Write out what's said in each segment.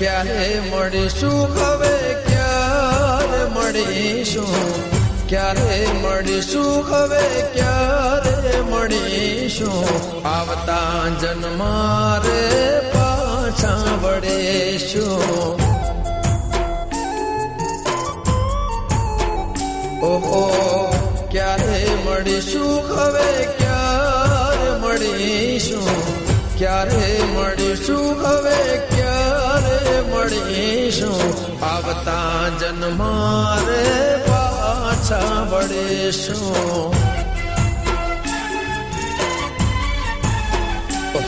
ક્યારે મળીશું હવે ક્યારે મળીશું ક્યારે મળીશું હવે ક્યારે મળીશું આવતા જન્મારે પાછા વળીશું ઓહો ક્યારે મળીશું હવે ક્યારે મળીશું ક્યારે મળીશું હવે ક્યારે મળીશું આવતા જન્મારે પાછા વળીશું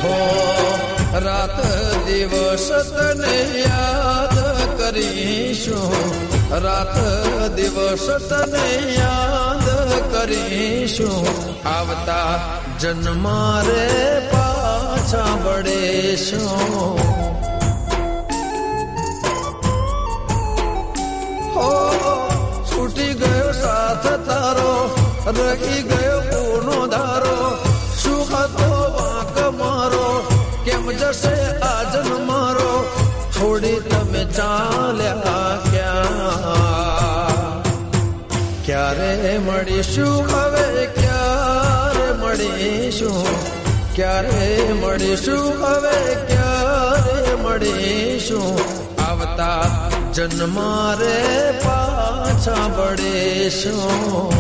હો રાત દિવસ તને યાદ કરીશું રાત દિવસ તને યાદ કરીશું આવતા જન્મારે પાછા વળીશું તારો રહી ગયો કોનો ધારો, શું હતો વાંક મારો, કેમ જશે આજન મારો છોડી તમે ચાલ્યા ક્યાં? ક્યારે મળીશું હવે, ક્યારે મળીશું? ક્યારે મળીશું હવે, ક્યારે મળીશું? આવતા જન્મારે પાછા વળીશું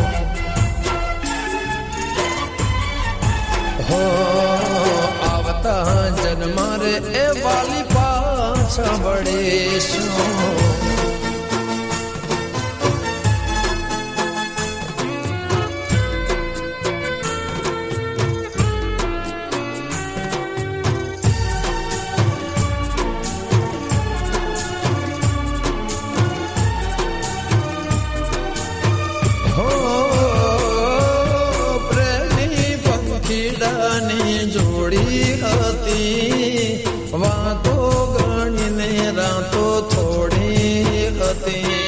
હો આવતા જન્મારે એ વાલી પાછા વળીશું પંખીડાની જોડી હતી વાતો ગણીને રાતો થોડી હતી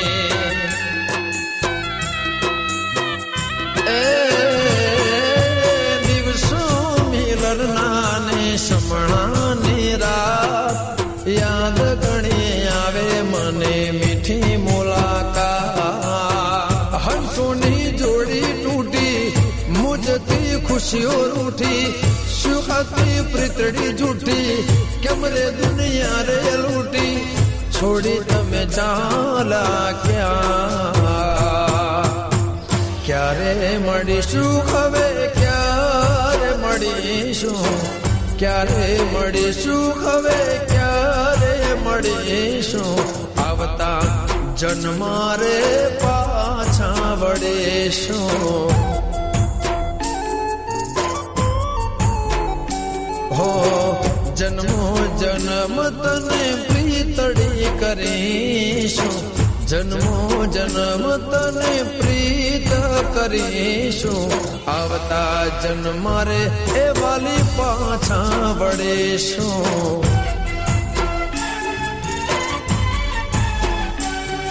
એ દિવસો મિલરના ને સમણાની રાત યાદ ઘણી આવે મને મીઠી મુલાકાત હંસોની જોડી તૂટી મુજતી ખુશીઓ રૂઠી शुहाती प्रितड़ी झूठी, कमरे दुनिया रे लूटी, छोड़ी तो तमें चाला क्या? क्या रे मड़ी सुखवे क्या रे मड़ी सु क्या रे मड़ी सुखवे क्या रे मड़ी सु आवता जन्मारे पाछा वड़े सो જન્મો જન્મ તને પ્રીતડી કરીશું. જન્મો જન્મ તને પ્રીત કરીશું. આવતા જન્મારે એ વાલી પાછા વળીશું.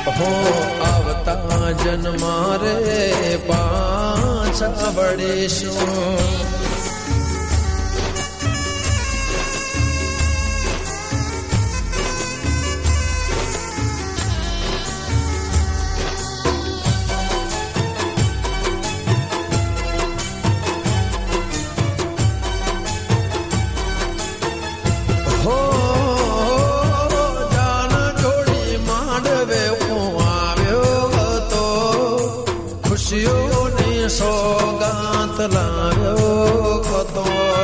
હો, આવતા જન્મારે પાછા વળીશું. ખુશીઓની સોગાત લાવ્યો હતો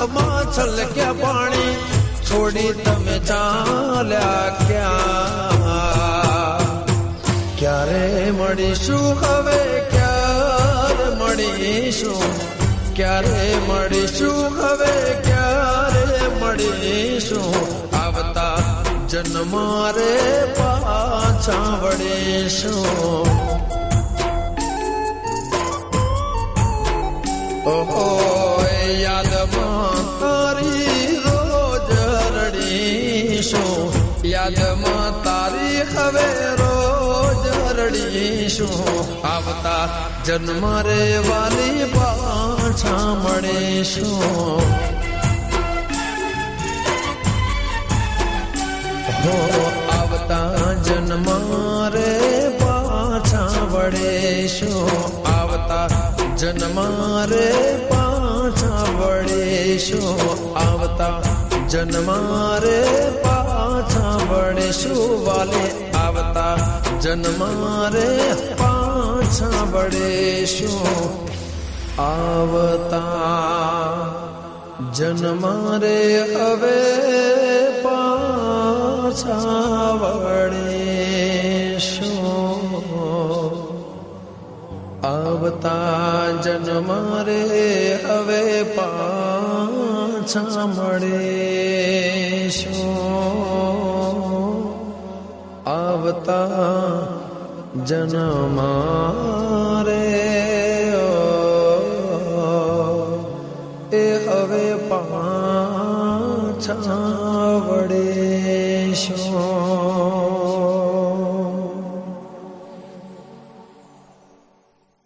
આંખમાં છલક્યા પાણી છોડી તમે ચાલ્યા ક્યાં ક્યારે મળીશું હવે ક્યારે મળીશું ક્યારે મળીશું હવે ક્યારે મળીશું આવતા જન્મારે પાછા વળીશું ઓહો યાદમાં તારી રોજ રડીશું યાદમાં તારી હવે રોજ રડીશું આવતા જન્મ રે વાલી પાછા મળીશું હો આવતા જન્મ રે પાછા વળેશો આવતા જન્મ રે પાછા વળીશું આવતા જન્મ રે પાછા વળીશું વાલે આવતા જન્મ રે પાછા વળીશું આવતા જન્મ રે હવે પાછા વળીશું આવતા જન્મ રે હવે પાછા મળીશું આવતા જન્મ રે